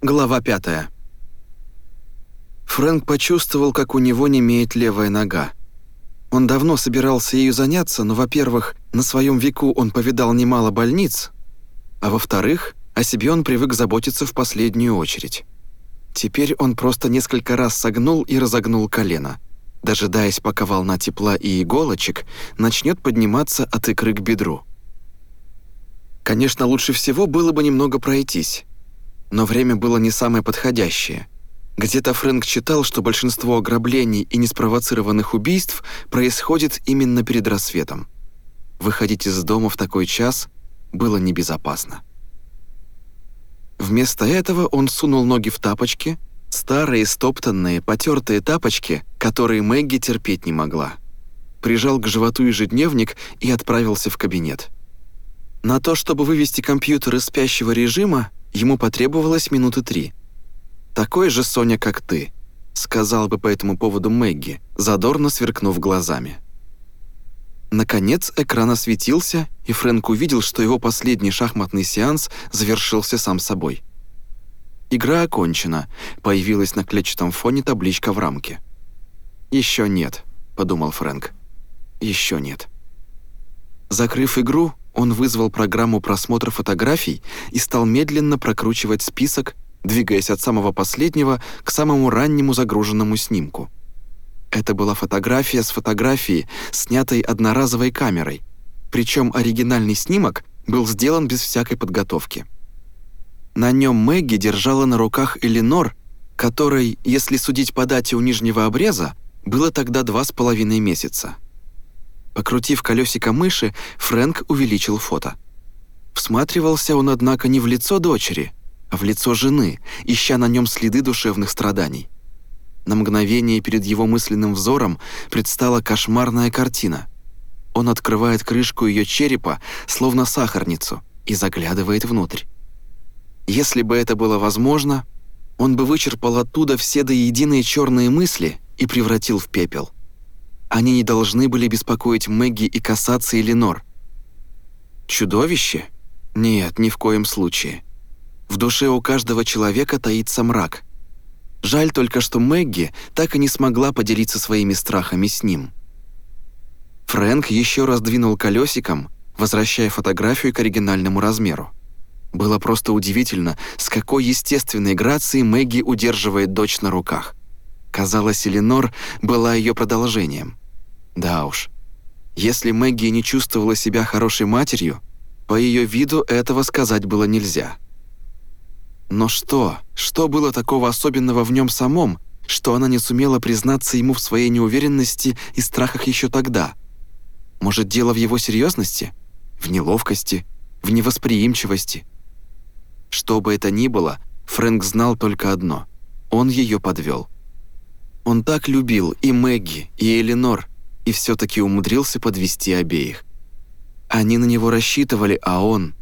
Глава пятая. Фрэнк почувствовал, как у него немеет левая нога. Он давно собирался ею заняться, но, во-первых, на своем веку он повидал немало больниц, а во-вторых, о себе он привык заботиться в последнюю очередь. Теперь он просто несколько раз согнул и разогнул колено, дожидаясь, пока волна тепла и иголочек начнет подниматься от икры к бедру. Конечно, лучше всего было бы немного пройтись, но время было не самое подходящее. Где-то Фрэнк читал, что большинство ограблений и неспровоцированных убийств происходит именно перед рассветом. Выходить из дома в такой час было небезопасно. Вместо этого он сунул ноги в тапочки, старые, стоптанные, потертые тапочки, которые Мэгги терпеть не могла. Прижал к животу ежедневник и отправился в кабинет. На то, чтобы вывести компьютер из спящего режима, Ему потребовалось минуты три. «Такой же Соня, как ты», — сказал бы по этому поводу Мэгги, задорно сверкнув глазами. Наконец экран осветился, и Фрэнк увидел, что его последний шахматный сеанс завершился сам собой. Игра окончена, появилась на клетчатом фоне табличка в рамке. «Еще нет», — подумал Фрэнк. «Еще нет». Закрыв игру, он вызвал программу просмотра фотографий и стал медленно прокручивать список, двигаясь от самого последнего к самому раннему загруженному снимку. Это была фотография с фотографией, снятой одноразовой камерой, причем оригинальный снимок был сделан без всякой подготовки. На нем Мэгги держала на руках Эленор, которой, если судить по дате у нижнего обреза, было тогда два с половиной месяца. Покрутив колесико мыши, Фрэнк увеличил фото. Всматривался он, однако, не в лицо дочери, а в лицо жены, ища на нем следы душевных страданий. На мгновение перед его мысленным взором предстала кошмарная картина. Он открывает крышку ее черепа, словно сахарницу, и заглядывает внутрь. Если бы это было возможно, он бы вычерпал оттуда все до единой черные мысли и превратил в пепел. Они не должны были беспокоить Мэгги и касаться Эленор. Чудовище? Нет, ни в коем случае. В душе у каждого человека таится мрак. Жаль только, что Мэгги так и не смогла поделиться своими страхами с ним. Фрэнк еще раз двинул колесиком, возвращая фотографию к оригинальному размеру. Было просто удивительно, с какой естественной грацией Мэгги удерживает дочь на руках. Казалось, Эленор была ее продолжением. Да уж. Если Мэгги не чувствовала себя хорошей матерью, по ее виду этого сказать было нельзя. Но что, что было такого особенного в нем самом, что она не сумела признаться ему в своей неуверенности и страхах еще тогда? Может, дело в его серьезности? В неловкости? В невосприимчивости? Что бы это ни было, Фрэнк знал только одно — он ее подвел. Он так любил и Мэгги, и Эленор, и все-таки умудрился подвести обеих. Они на него рассчитывали, а он...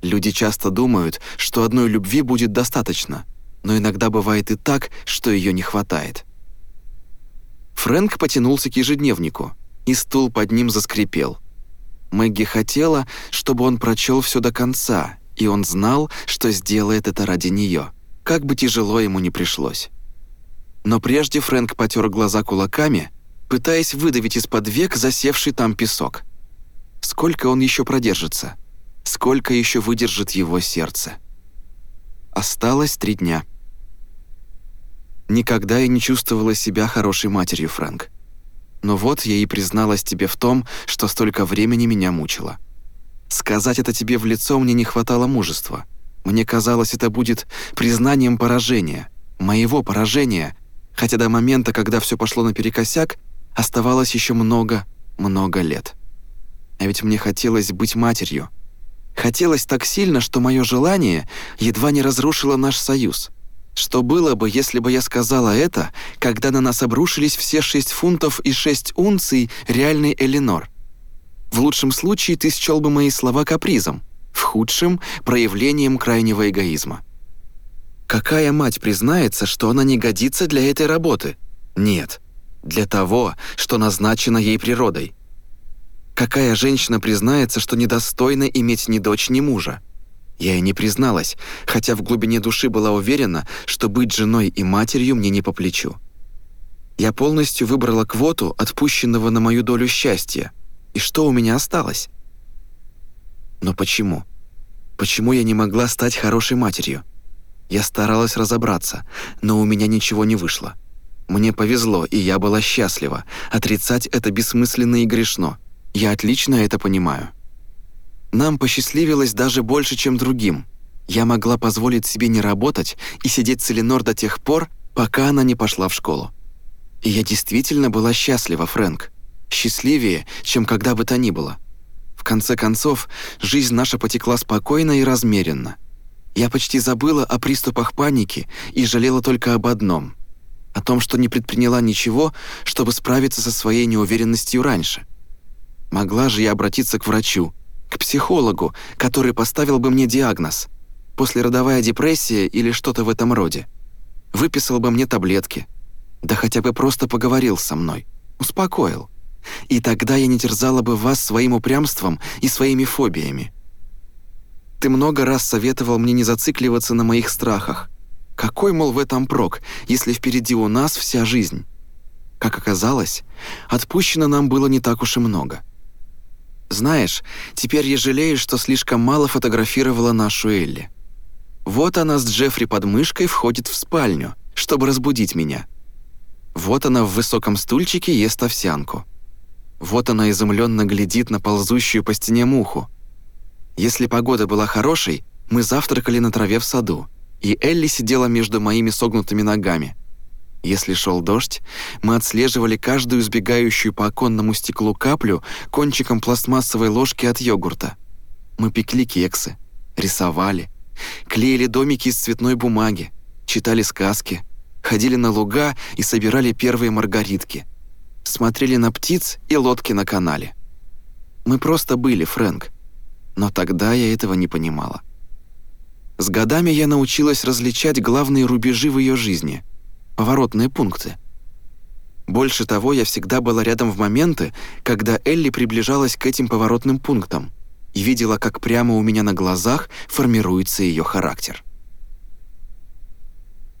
Люди часто думают, что одной любви будет достаточно, но иногда бывает и так, что ее не хватает. Фрэнк потянулся к ежедневнику, и стул под ним заскрипел. Мэгги хотела, чтобы он прочел все до конца, и он знал, что сделает это ради нее, как бы тяжело ему не пришлось. Но прежде Фрэнк потер глаза кулаками, пытаясь выдавить из-под век засевший там песок. Сколько он еще продержится? Сколько еще выдержит его сердце? Осталось три дня. Никогда я не чувствовала себя хорошей матерью, Фрэнк. Но вот я и призналась тебе в том, что столько времени меня мучило. Сказать это тебе в лицо мне не хватало мужества. Мне казалось, это будет признанием поражения, моего поражения, хотя до момента, когда все пошло наперекосяк, оставалось еще много, много лет. А ведь мне хотелось быть матерью. Хотелось так сильно, что мое желание едва не разрушило наш союз. Что было бы, если бы я сказала это, когда на нас обрушились все шесть фунтов и шесть унций реальной Эленор? В лучшем случае ты счел бы мои слова капризом, в худшем — проявлением крайнего эгоизма. Какая мать признается, что она не годится для этой работы? Нет, для того, что назначено ей природой. Какая женщина признается, что недостойна иметь ни дочь, ни мужа? Я и не призналась, хотя в глубине души была уверена, что быть женой и матерью мне не по плечу. Я полностью выбрала квоту, отпущенного на мою долю счастья. И что у меня осталось? Но почему? Почему я не могла стать хорошей матерью? Я старалась разобраться, но у меня ничего не вышло. Мне повезло, и я была счастлива. Отрицать это бессмысленно и грешно. Я отлично это понимаю. Нам посчастливилось даже больше, чем другим. Я могла позволить себе не работать и сидеть с Эленор до тех пор, пока она не пошла в школу. И я действительно была счастлива, Фрэнк. Счастливее, чем когда бы то ни было. В конце концов, жизнь наша потекла спокойно и размеренно. Я почти забыла о приступах паники и жалела только об одном — о том, что не предприняла ничего, чтобы справиться со своей неуверенностью раньше. Могла же я обратиться к врачу, к психологу, который поставил бы мне диагноз – послеродовая депрессия или что-то в этом роде. Выписал бы мне таблетки. Да хотя бы просто поговорил со мной. Успокоил. И тогда я не терзала бы вас своим упрямством и своими фобиями. Ты много раз советовал мне не зацикливаться на моих страхах. Какой, мол, в этом прок, если впереди у нас вся жизнь? Как оказалось, отпущено нам было не так уж и много. Знаешь, теперь я жалею, что слишком мало фотографировала нашу Элли. Вот она с Джеффри под мышкой входит в спальню, чтобы разбудить меня. Вот она в высоком стульчике ест овсянку. Вот она изумленно глядит на ползущую по стене муху, если погода была хорошей, мы завтракали на траве в саду, и Элли сидела между моими согнутыми ногами. Если шел дождь, мы отслеживали каждую сбегающую по оконному стеклу каплю кончиком пластмассовой ложки от йогурта. Мы пекли кексы, рисовали, клеили домики из цветной бумаги, читали сказки, ходили на луга и собирали первые маргаритки, смотрели на птиц и лодки на канале. Мы просто были, Фрэнк, но тогда я этого не понимала. С годами я научилась различать главные рубежи в ее жизни, поворотные пункты. Больше того, я всегда была рядом в моменты, когда Элли приближалась к этим поворотным пунктам и видела, как прямо у меня на глазах формируется ее характер.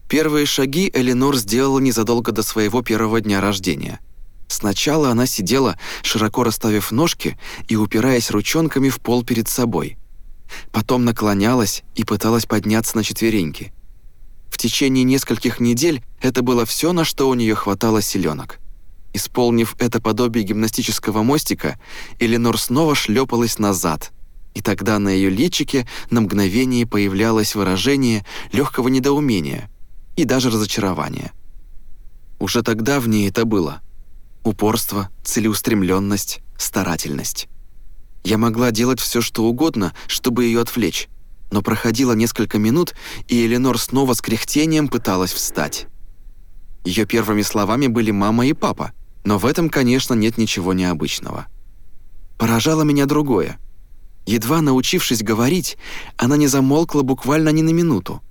Первые шаги Эленор сделала незадолго до своего первого дня рождения – Сначала она сидела, широко расставив ножки и упираясь ручонками в пол перед собой. Потом наклонялась и пыталась подняться на четвереньки. В течение нескольких недель это было все, на что у нее хватало силенок. Исполнив это подобие гимнастического мостика, Эленор снова шлепалась назад, и тогда на ее личике на мгновение появлялось выражение легкого недоумения и даже разочарования. Уже тогда в ней это было – упорство, целеустремленность, старательность. Я могла делать все, что угодно, чтобы ее отвлечь, но проходило несколько минут, и Эленор снова с кряхтением пыталась встать. Ее первыми словами были «мама» и «папа», но в этом, конечно, нет ничего необычного. Поражало меня другое. Едва научившись говорить, она не замолкла буквально ни на минуту.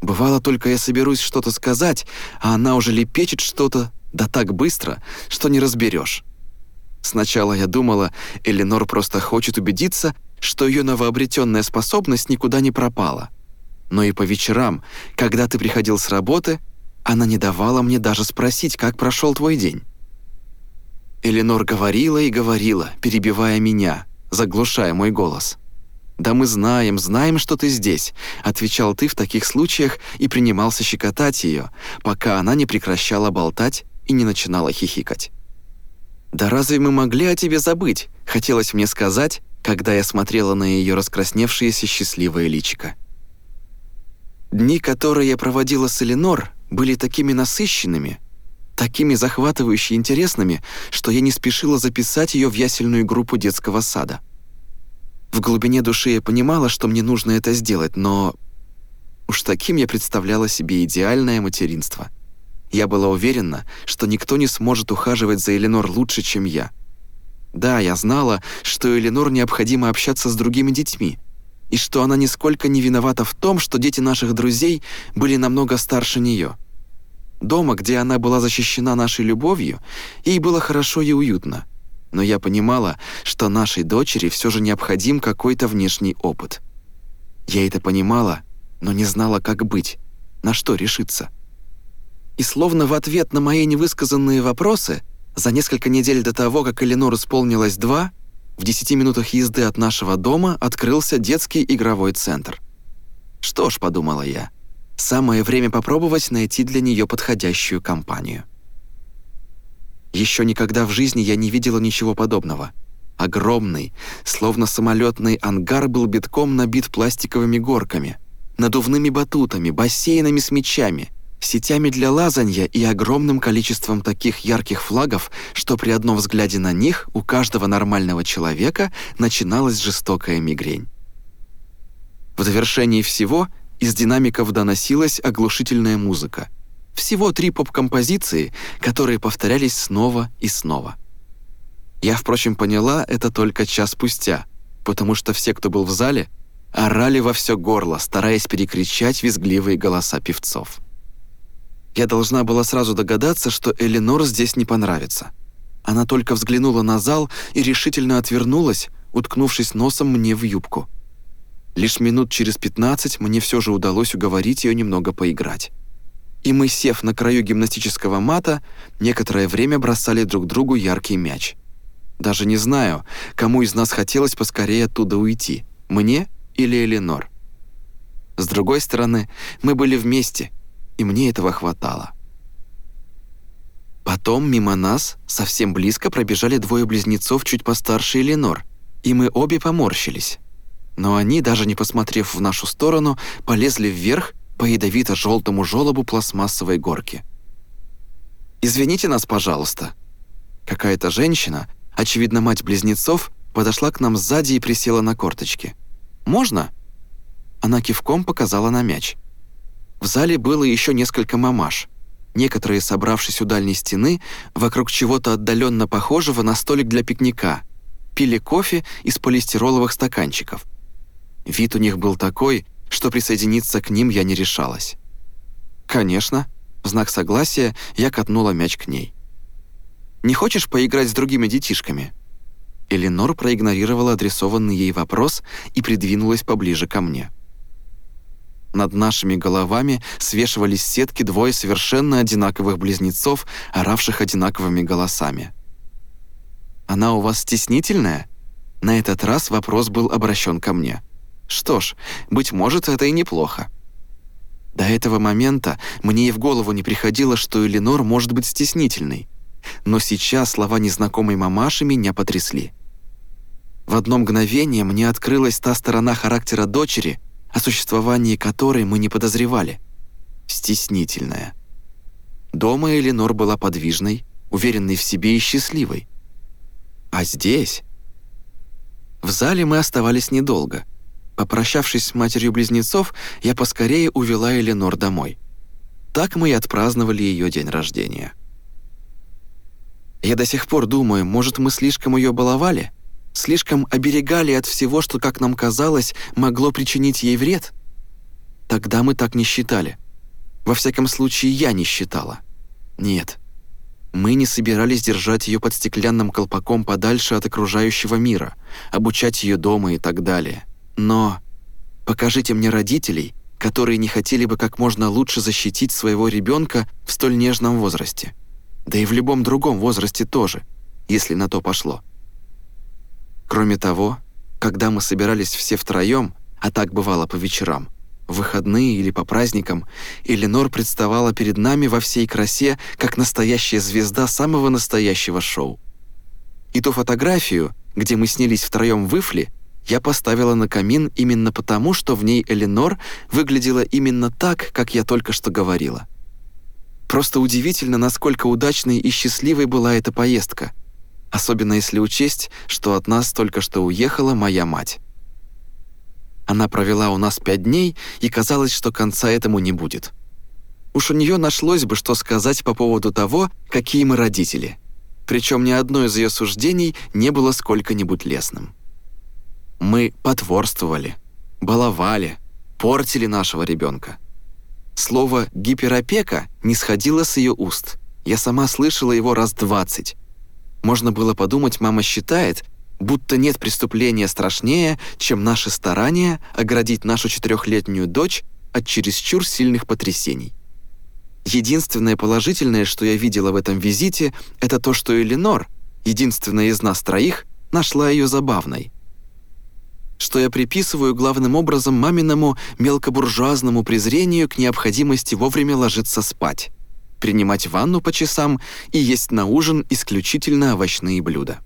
Бывало, только я соберусь что-то сказать, а она уже лепечет что-то, да так быстро, что не разберешь. Сначала я думала, Эленор просто хочет убедиться, что ее новообретенная способность никуда не пропала. Но и по вечерам, когда ты приходил с работы, она не давала мне даже спросить, как прошел твой день. Эленор говорила и говорила, перебивая меня, заглушая мой голос. «Да мы знаем, знаем, что ты здесь», — отвечал ты в таких случаях и принимался щекотать ее, пока она не прекращала болтать и не начинала хихикать. «Да разве мы могли о тебе забыть?» — хотелось мне сказать, когда я смотрела на ее раскрасневшееся счастливое личико. Дни, которые я проводила с Эленор, были такими насыщенными, такими захватывающе интересными, что я не спешила записать ее в ясельную группу детского сада. В глубине души я понимала, что мне нужно это сделать, но уж таким я представляла себе идеальное материнство — я была уверена, что никто не сможет ухаживать за Эленор лучше, чем я. Да, я знала, что Эленор необходимо общаться с другими детьми, и что она нисколько не виновата в том, что дети наших друзей были намного старше нее. Дома, где она была защищена нашей любовью, ей было хорошо и уютно. Но я понимала, что нашей дочери все же необходим какой-то внешний опыт. Я это понимала, но не знала, как быть, на что решиться. И словно в ответ на мои невысказанные вопросы, за несколько недель до того, как Эленор исполнилось два, в 10 минутах езды от нашего дома открылся детский игровой центр. Что ж, подумала я, самое время попробовать найти для нее подходящую компанию. Еще никогда в жизни я не видела ничего подобного. Огромный, словно самолетный ангар был битком набит пластиковыми горками, надувными батутами, бассейнами с мячами, сетями для лазанья и огромным количеством таких ярких флагов, что при одном взгляде на них у каждого нормального человека начиналась жестокая мигрень. В завершении всего из динамиков доносилась оглушительная музыка. Всего три поп-композиции, которые повторялись снова и снова. Я, впрочем, поняла это только час спустя, потому что все, кто был в зале, орали во все горло, стараясь перекричать визгливые голоса певцов. Я должна была сразу догадаться, что Эленор здесь не понравится. Она только взглянула на зал и решительно отвернулась, уткнувшись носом мне в юбку. Лишь минут через 15 мне все же удалось уговорить ее немного поиграть. И мы, сев на краю гимнастического мата, некоторое время бросали друг другу яркий мяч. Даже не знаю, кому из нас хотелось поскорее оттуда уйти, мне или Эленор. С другой стороны, мы были вместе, и мне этого хватало. Потом мимо нас совсем близко пробежали двое близнецов чуть постарше Эленор, и мы обе поморщились. Но они, даже не посмотрев в нашу сторону, полезли вверх по ядовито-желтому желобу пластмассовой горки. «Извините нас, пожалуйста». Какая-то женщина, очевидно, мать близнецов, подошла к нам сзади и присела на корточки. «Можно?» Она кивком показала на мяч. В зале было еще несколько мамаш. Некоторые, собравшись у дальней стены, вокруг чего-то отдаленно похожего на столик для пикника, пили кофе из полистироловых стаканчиков. Вид у них был такой, что присоединиться к ним я не решалась. «Конечно», в знак согласия я катнула мяч к ней. «Не хочешь поиграть с другими детишками?» Эленор проигнорировала адресованный ей вопрос и придвинулась поближе ко мне. Над нашими головами свешивались сетки двое совершенно одинаковых близнецов, оравших одинаковыми голосами. «Она у вас стеснительная?» На этот раз вопрос был обращен ко мне. Что ж, быть может, это и неплохо. До этого момента мне и в голову не приходило, что Эленор может быть стеснительной. Но сейчас слова незнакомой мамаши меня потрясли. В одно мгновение мне открылась та сторона характера дочери, о существовании которой мы не подозревали. Стеснительная. Дома Эленор была подвижной, уверенной в себе и счастливой. А здесь... В зале мы оставались недолго. Попрощавшись с матерью близнецов, я поскорее увела Эленор домой. Так мы и отпраздновали ее день рождения. Я до сих пор думаю, может, мы слишком ее баловали? Слишком оберегали от всего, что, как нам казалось, могло причинить ей вред? Тогда мы так не считали. Во всяком случае, я не считала. Нет. Мы не собирались держать ее под стеклянным колпаком подальше от окружающего мира, обучать ее дома и так далее. Но покажите мне родителей, которые не хотели бы как можно лучше защитить своего ребенка в столь нежном возрасте. Да и в любом другом возрасте тоже, если на то пошло. Кроме того, когда мы собирались все втроем, а так бывало по вечерам, в выходные или по праздникам, Эленор представала перед нами во всей красе, как настоящая звезда самого настоящего шоу. И ту фотографию, где мы снялись втроем в Ифле, я поставила на камин именно потому, что в ней Эленор выглядела именно так, как я только что говорила. Просто удивительно, насколько удачной и счастливой была эта поездка — особенно если учесть, что от нас только что уехала моя мать. Она провела у нас пять дней, и казалось, что конца этому не будет. Уж у нее нашлось бы, что сказать по поводу того, какие мы родители. Причем ни одно из ее суждений не было сколько-нибудь лесным. Мы потворствовали, баловали, портили нашего ребенка. Слово «гиперопека» не сходило с ее уст. Я сама слышала его раз двадцать, можно было подумать, мама считает, будто нет преступления страшнее, чем наши старания оградить нашу четырехлетнюю дочь от чересчур сильных потрясений. Единственное положительное, что я видела в этом визите, это то, что Эленор, единственная из нас троих, нашла ее забавной. Что я приписываю главным образом маминому мелкобуржуазному презрению к необходимости вовремя ложиться спать, принимать ванну по часам и есть на ужин исключительно овощные блюда.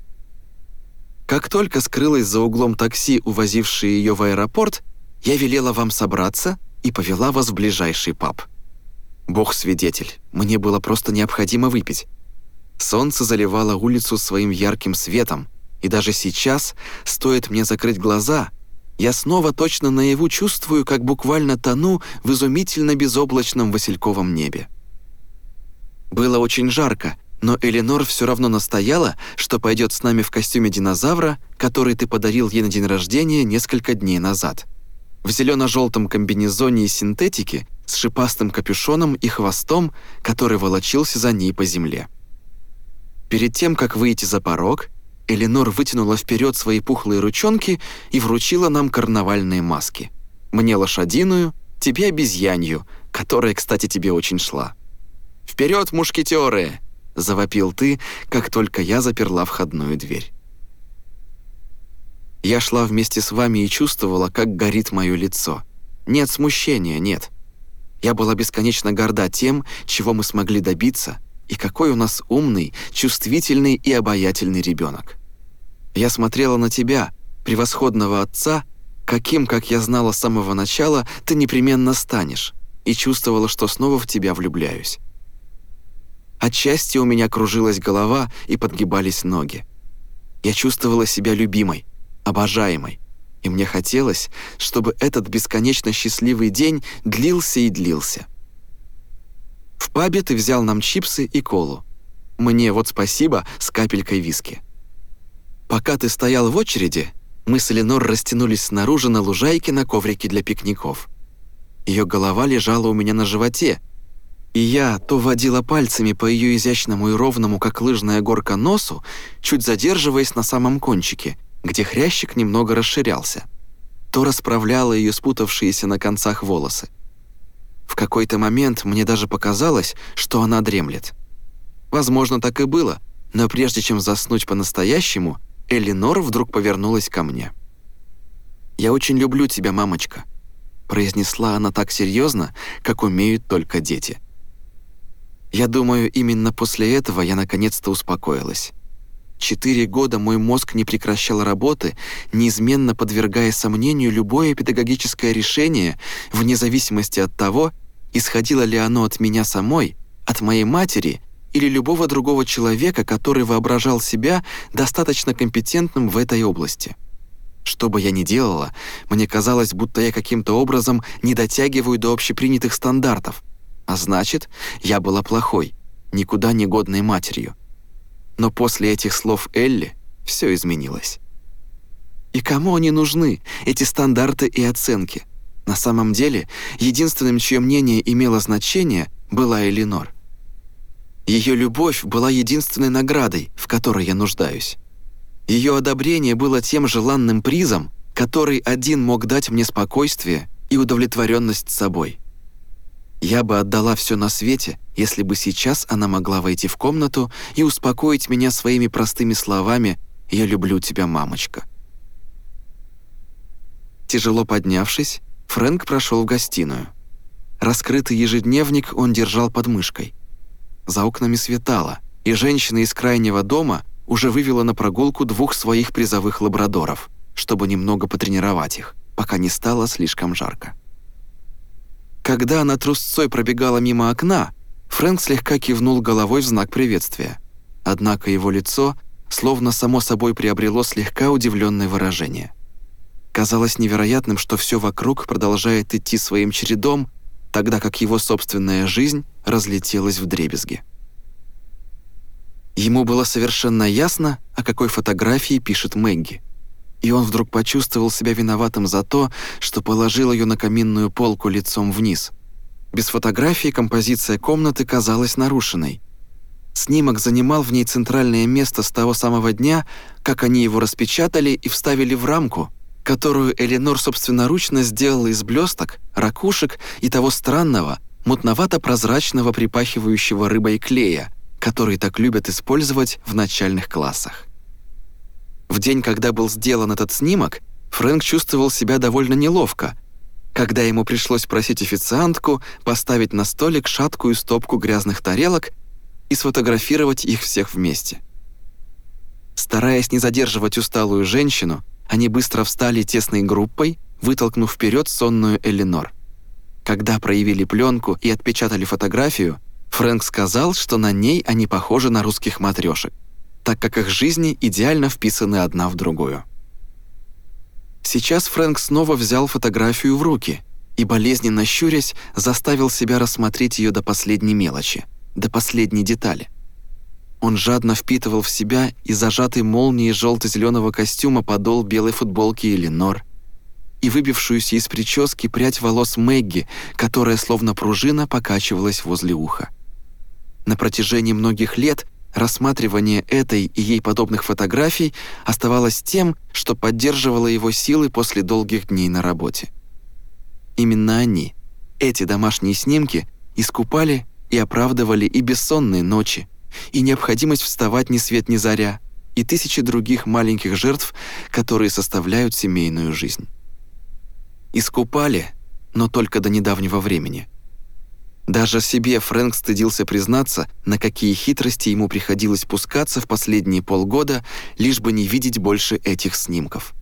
Как только скрылась за углом такси, увозившее ее в аэропорт, я велела вам собраться и повела вас в ближайший паб. Бог свидетель, мне было просто необходимо выпить. Солнце заливало улицу своим ярким светом, и даже сейчас, стоит мне закрыть глаза, я снова точно наяву чувствую, как буквально тону в изумительно безоблачном васильковом небе. Было очень жарко, но Эленор все равно настояла, что пойдет с нами в костюме динозавра, который ты подарил ей на день рождения несколько дней назад. В зелено-желтом комбинезоне из синтетики с шипастым капюшоном и хвостом, который волочился за ней по земле. Перед тем, как выйти за порог, Эленор вытянула вперед свои пухлые ручонки и вручила нам карнавальные маски. Мне лошадиную, тебе обезьянью, которая, кстати, тебе очень шла. «Вперед, мушкетеры!» — завопил ты, как только я заперла входную дверь. Я шла вместе с вами и чувствовала, как горит мое лицо. Нет смущения, нет. Я была бесконечно горда тем, чего мы смогли добиться, и какой у нас умный, чувствительный и обаятельный ребенок. Я смотрела на тебя, превосходного отца, каким, как я знала с самого начала, ты непременно станешь, и чувствовала, что снова в тебя влюбляюсь. Отчасти у меня кружилась голова и подгибались ноги. Я чувствовала себя любимой, обожаемой, и мне хотелось, чтобы этот бесконечно счастливый день длился и длился. В пабе ты взял нам чипсы и колу. Мне вот спасибо с капелькой виски. Пока ты стоял в очереди, мы с Эленор растянулись снаружи на лужайке на коврике для пикников. Ее голова лежала у меня на животе, и я то водила пальцами по ее изящному и ровному, как лыжная горка, носу, чуть задерживаясь на самом кончике, где хрящик немного расширялся, то расправляла ее спутавшиеся на концах волосы. В какой-то момент мне даже показалось, что она дремлет. Возможно, так и было, но прежде чем заснуть по-настоящему, Элинор вдруг повернулась ко мне. «Я очень люблю тебя, мамочка», произнесла она так серьезно, как умеют только дети. Я думаю, именно после этого я наконец-то успокоилась. Четыре года мой мозг не прекращал работы, неизменно подвергая сомнению любое педагогическое решение, вне зависимости от того, исходило ли оно от меня самой, от моей матери или любого другого человека, который воображал себя достаточно компетентным в этой области. Что бы я ни делала, мне казалось, будто я каким-то образом не дотягиваю до общепринятых стандартов, а значит, я была плохой, никуда не годной матерью. Но после этих слов Элли все изменилось. И кому они нужны, эти стандарты и оценки? На самом деле, единственным, чье мнение имело значение, была Элинор. Ее любовь была единственной наградой, в которой я нуждаюсь. Ее одобрение было тем желанным призом, который один мог дать мне спокойствие и удовлетворенность собой. Я бы отдала все на свете, если бы сейчас она могла войти в комнату и успокоить меня своими простыми словами «Я люблю тебя, мамочка». Тяжело поднявшись, Фрэнк прошел в гостиную. Раскрытый ежедневник он держал под мышкой. За окнами светало, и женщина из крайнего дома уже вывела на прогулку двух своих призовых лабрадоров, чтобы немного потренировать их, пока не стало слишком жарко. Когда она трусцой пробегала мимо окна, Фрэнк слегка кивнул головой в знак приветствия. Однако его лицо словно само собой приобрело слегка удивленное выражение. Казалось невероятным, что все вокруг продолжает идти своим чередом, тогда как его собственная жизнь разлетелась в дребезги. Ему было совершенно ясно, о какой фотографии пишет Мэгги – и он вдруг почувствовал себя виноватым за то, что положил ее на каминную полку лицом вниз. Без фотографии композиция комнаты казалась нарушенной. Снимок занимал в ней центральное место с того самого дня, как они его распечатали и вставили в рамку, которую Эленор собственноручно сделала из блесток, ракушек и того странного, мутновато-прозрачного припахивающего рыбой клея, который так любят использовать в начальных классах. В день, когда был сделан этот снимок, Фрэнк чувствовал себя довольно неловко, когда ему пришлось просить официантку поставить на столик шаткую стопку грязных тарелок и сфотографировать их всех вместе. Стараясь не задерживать усталую женщину, они быстро встали тесной группой, вытолкнув вперед сонную Эленор. Когда проявили пленку и отпечатали фотографию, Фрэнк сказал, что на ней они похожи на русских матрешек, так как их жизни идеально вписаны одна в другую. Сейчас Фрэнк снова взял фотографию в руки и, болезненно щурясь, заставил себя рассмотреть ее до последней мелочи, до последней детали. Он жадно впитывал в себя и зажатый молнией желто-зеленого костюма подол белой футболки Эленор, и выбившуюся из прически прядь волос Мэгги, которая словно пружина покачивалась возле уха. На протяжении многих лет рассматривание этой и ей подобных фотографий оставалось тем, что поддерживало его силы после долгих дней на работе. Именно они, эти домашние снимки, искупали и оправдывали и бессонные ночи, и необходимость вставать ни свет ни заря, и тысячи других маленьких жертв, которые составляют семейную жизнь. Искупали, но только до недавнего времени. Даже себе Фрэнк стыдился признаться, на какие хитрости ему приходилось пускаться в последние полгода, лишь бы не видеть больше этих снимков.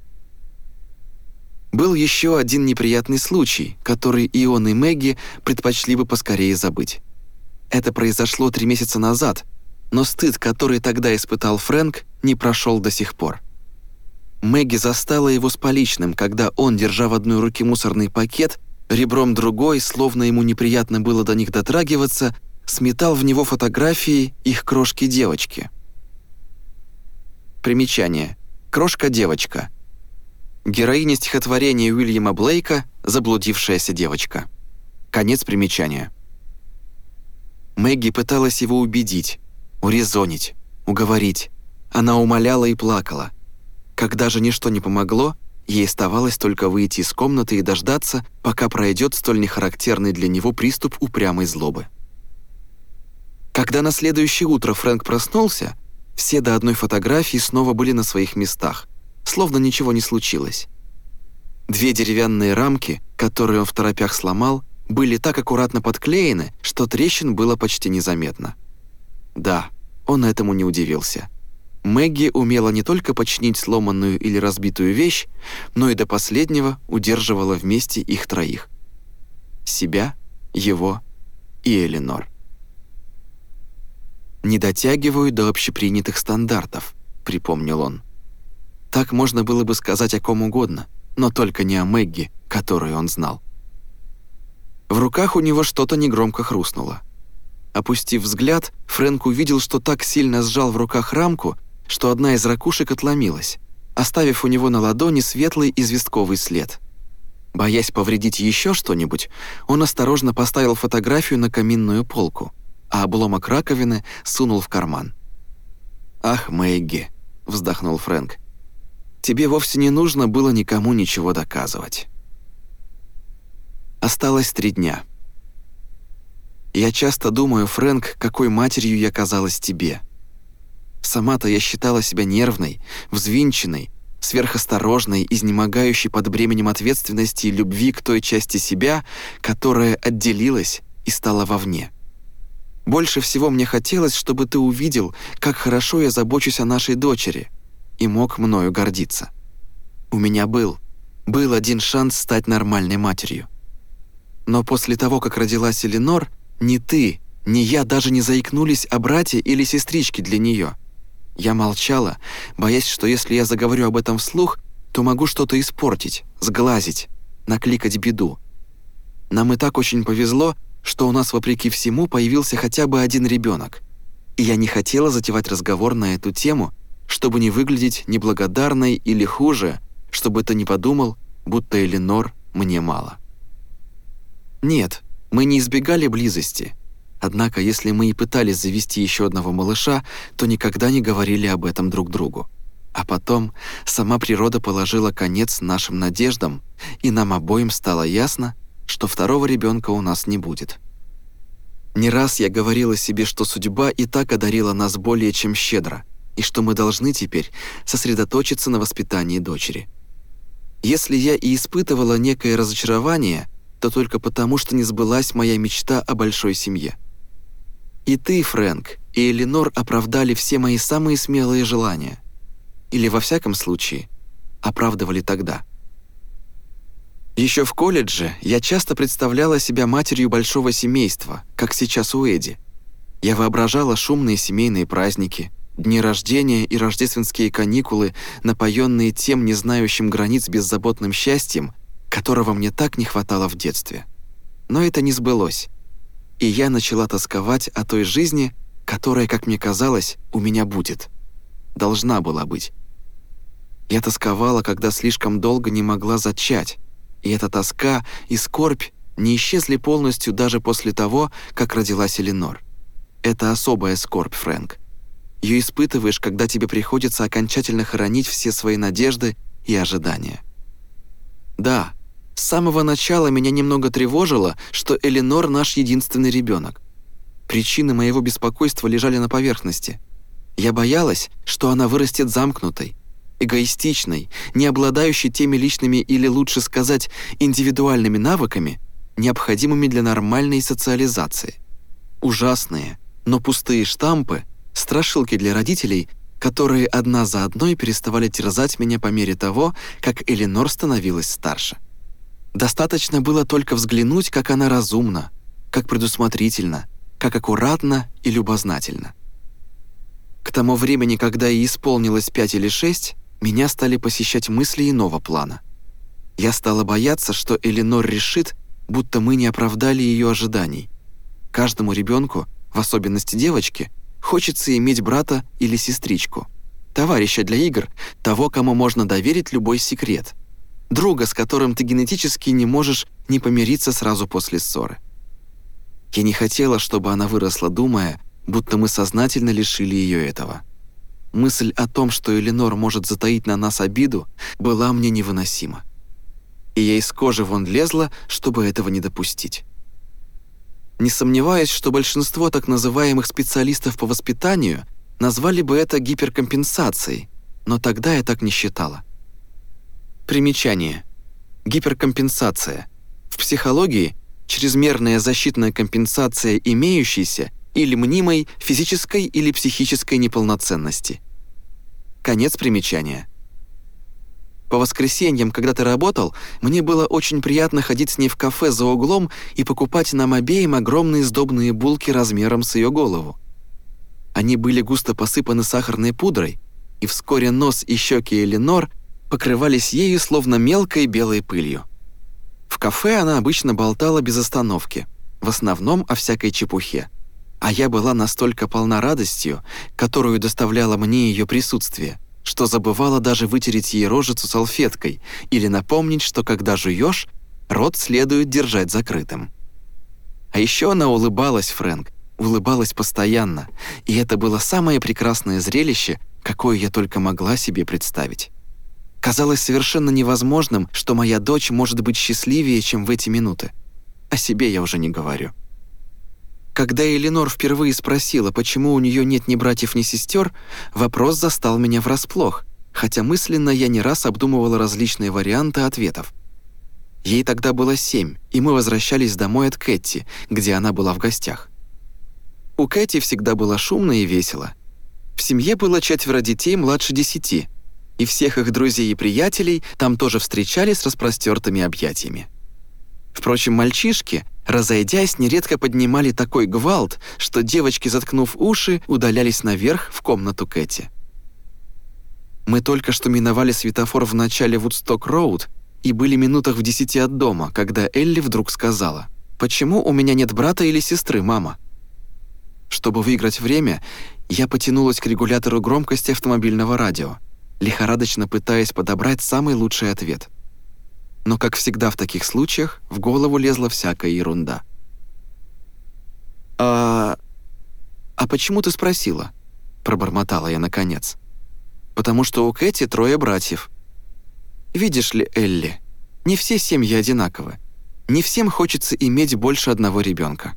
Был еще один неприятный случай, который и он, и Мэгги предпочли бы поскорее забыть. Это произошло три месяца назад, но стыд, который тогда испытал Фрэнк, не прошел до сих пор. Мэгги застала его с поличным, когда он, держа в одной руке мусорный пакет, ребром другой, словно ему неприятно было до них дотрагиваться, сметал в него фотографии их крошки-девочки. Примечание. Крошка-девочка. Героиня стихотворения Уильяма Блейка «Заблудившаяся девочка». Конец примечания. Мэгги пыталась его убедить, урезонить, уговорить. Она умоляла и плакала. Когда же ничто не помогло, ей оставалось только выйти из комнаты и дождаться, пока пройдет столь нехарактерный для него приступ упрямой злобы. Когда на следующее утро Фрэнк проснулся, все до одной фотографии снова были на своих местах, словно ничего не случилось. Две деревянные рамки, которые он в торопях сломал, были так аккуратно подклеены, что трещин было почти незаметно. Да, он этому не удивился. Мэгги умела не только починить сломанную или разбитую вещь, но и до последнего удерживала вместе их троих. Себя, его и Эленор. «Не дотягиваю до общепринятых стандартов», — припомнил он. Так можно было бы сказать о ком угодно, но только не о Мэгги, которую он знал. В руках у него что-то негромко хрустнуло. Опустив взгляд, Фрэнк увидел, что так сильно сжал в руках рамку, что одна из ракушек отломилась, оставив у него на ладони светлый известковый след. Боясь повредить еще что-нибудь, он осторожно поставил фотографию на каминную полку, а обломок раковины сунул в карман. «Ах, Мэгги», — вздохнул Фрэнк, — «тебе вовсе не нужно было никому ничего доказывать». Осталось три дня. Я часто думаю, Фрэнк, какой матерью я казалась тебе. Сама-то я считала себя нервной, взвинченной, сверхосторожной, изнемогающей под бременем ответственности и любви к той части себя, которая отделилась и стала вовне. Больше всего мне хотелось, чтобы ты увидел, как хорошо я забочусь о нашей дочери, и мог мною гордиться. У меня был, был один шанс стать нормальной матерью. Но после того, как родилась Эленор, ни ты, ни я даже не заикнулись о брате или сестричке для нее. Я молчала, боясь, что если я заговорю об этом вслух, то могу что-то испортить, сглазить, накликать беду. Нам и так очень повезло, что у нас, вопреки всему, появился хотя бы один ребенок. И я не хотела затевать разговор на эту тему, чтобы не выглядеть неблагодарной или хуже, чтобы ты не подумал, будто Эленор мне мало. Нет, мы не избегали близости. Однако, если мы и пытались завести еще одного малыша, то никогда не говорили об этом друг другу. А потом сама природа положила конец нашим надеждам, и нам обоим стало ясно, что второго ребенка у нас не будет. Не раз я говорила себе, что судьба и так одарила нас более чем щедро, и что мы должны теперь сосредоточиться на воспитании дочери. Если я и испытывала некое разочарование, то только потому, что не сбылась моя мечта о большой семье. И ты, Фрэнк, и Эленор оправдали все мои самые смелые желания. Или, во всяком случае, оправдывали тогда. Еще в колледже я часто представляла себя матерью большого семейства, как сейчас у Эдди. Я воображала шумные семейные праздники, дни рождения и рождественские каникулы, напоенные тем не знающим границ беззаботным счастьем, которого мне так не хватало в детстве. Но это не сбылось и я начала тосковать о той жизни, которая, как мне казалось, у меня будет. Должна была быть. Я тосковала, когда слишком долго не могла зачать, и эта тоска и скорбь не исчезли полностью даже после того, как родилась Эленор. Это особая скорбь, Фрэнк. Ее испытываешь, когда тебе приходится окончательно хоронить все свои надежды и ожидания. Да, с самого начала меня немного тревожило, что Эленор наш единственный ребенок. Причины моего беспокойства лежали на поверхности. Я боялась, что она вырастет замкнутой, эгоистичной, не обладающей теми личными или, лучше сказать, индивидуальными навыками, необходимыми для нормальной социализации. Ужасные, но пустые штампы, страшилки для родителей, которые одна за одной переставали терзать меня по мере того, как Эленор становилась старше. Достаточно было только взглянуть, как она разумна, как предусмотрительна, как аккуратна и любознательна. К тому времени, когда ей исполнилось пять или шесть, меня стали посещать мысли иного плана. Я стала бояться, что Эленор решит, будто мы не оправдали ее ожиданий. Каждому ребенку, в особенности девочке, хочется иметь брата или сестричку, товарища для игр, того, кому можно доверить любой секрет – друга, с которым ты генетически не можешь не помириться сразу после ссоры. Я не хотела, чтобы она выросла, думая, будто мы сознательно лишили ее этого. Мысль о том, что Эленор может затаить на нас обиду, была мне невыносима. И я из кожи вон лезла, чтобы этого не допустить. Не сомневаюсь, что большинство так называемых специалистов по воспитанию назвали бы это гиперкомпенсацией, но тогда я так не считала. Примечание. Гиперкомпенсация. В психологии чрезмерная защитная компенсация имеющейся или мнимой физической или психической неполноценности. Конец примечания. По воскресеньям, когда ты работал, мне было очень приятно ходить с ней в кафе за углом и покупать нам обеим огромные сдобные булки размером с ее голову. Они были густо посыпаны сахарной пудрой, и вскоре нос и щеки Эленор покрывались ею словно мелкой белой пылью. В кафе она обычно болтала без остановки, в основном о всякой чепухе. А я была настолько полна радостью, которую доставляло мне ее присутствие, что забывала даже вытереть ей рожицу салфеткой или напомнить, что когда жуешь, рот следует держать закрытым. А еще она улыбалась, Фрэнк, улыбалась постоянно, и это было самое прекрасное зрелище, какое я только могла себе представить. Казалось совершенно невозможным, что моя дочь может быть счастливее, чем в эти минуты. О себе я уже не говорю. Когда Эленор впервые спросила, почему у нее нет ни братьев, ни сестер, вопрос застал меня врасплох, хотя мысленно я не раз обдумывала различные варианты ответов. Ей тогда было семь, и мы возвращались домой от Кэти, где она была в гостях. У Кэти всегда было шумно и весело. В семье было четверо детей младше десяти – и всех их друзей и приятелей там тоже встречали с распростертыми объятиями. Впрочем, мальчишки, разойдясь, нередко поднимали такой гвалт, что девочки, заткнув уши, удалялись наверх в комнату Кэти. Мы только что миновали светофор в начале Вудсток-Роуд и были минутах в десяти от дома, когда Элли вдруг сказала, «Почему у меня нет брата или сестры, мама?» Чтобы выиграть время, я потянулась к регулятору громкости автомобильного радио – лихорадочно пытаясь подобрать самый лучший ответ. Но, как всегда в таких случаях, в голову лезла всякая ерунда. «А почему ты спросила?» – пробормотала я наконец. «Потому что у Кэти трое братьев. Видишь ли, Элли, не все семьи одинаковы. Не всем хочется иметь больше одного ребенка.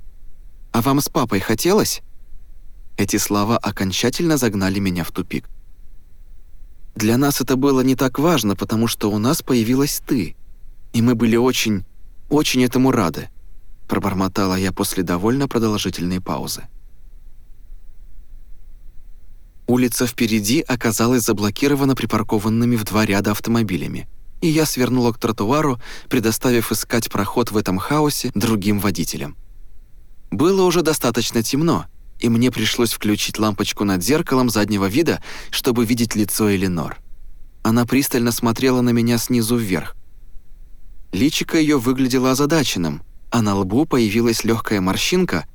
А вам с папой хотелось?» Эти слова окончательно загнали меня в тупик. «Для нас это было не так важно, потому что у нас появилась ты, и мы были очень, очень этому рады», пробормотала я после довольно продолжительной паузы. Улица впереди оказалась заблокирована припаркованными в два ряда автомобилями, и я свернула к тротуару, предоставив искать проход в этом хаосе другим водителям. Было уже достаточно темно, и мне пришлось включить лампочку над зеркалом заднего вида, чтобы видеть лицо Эленор. Она пристально смотрела на меня снизу вверх. Личико ее выглядело озадаченным, а на лбу появилась легкая морщинка,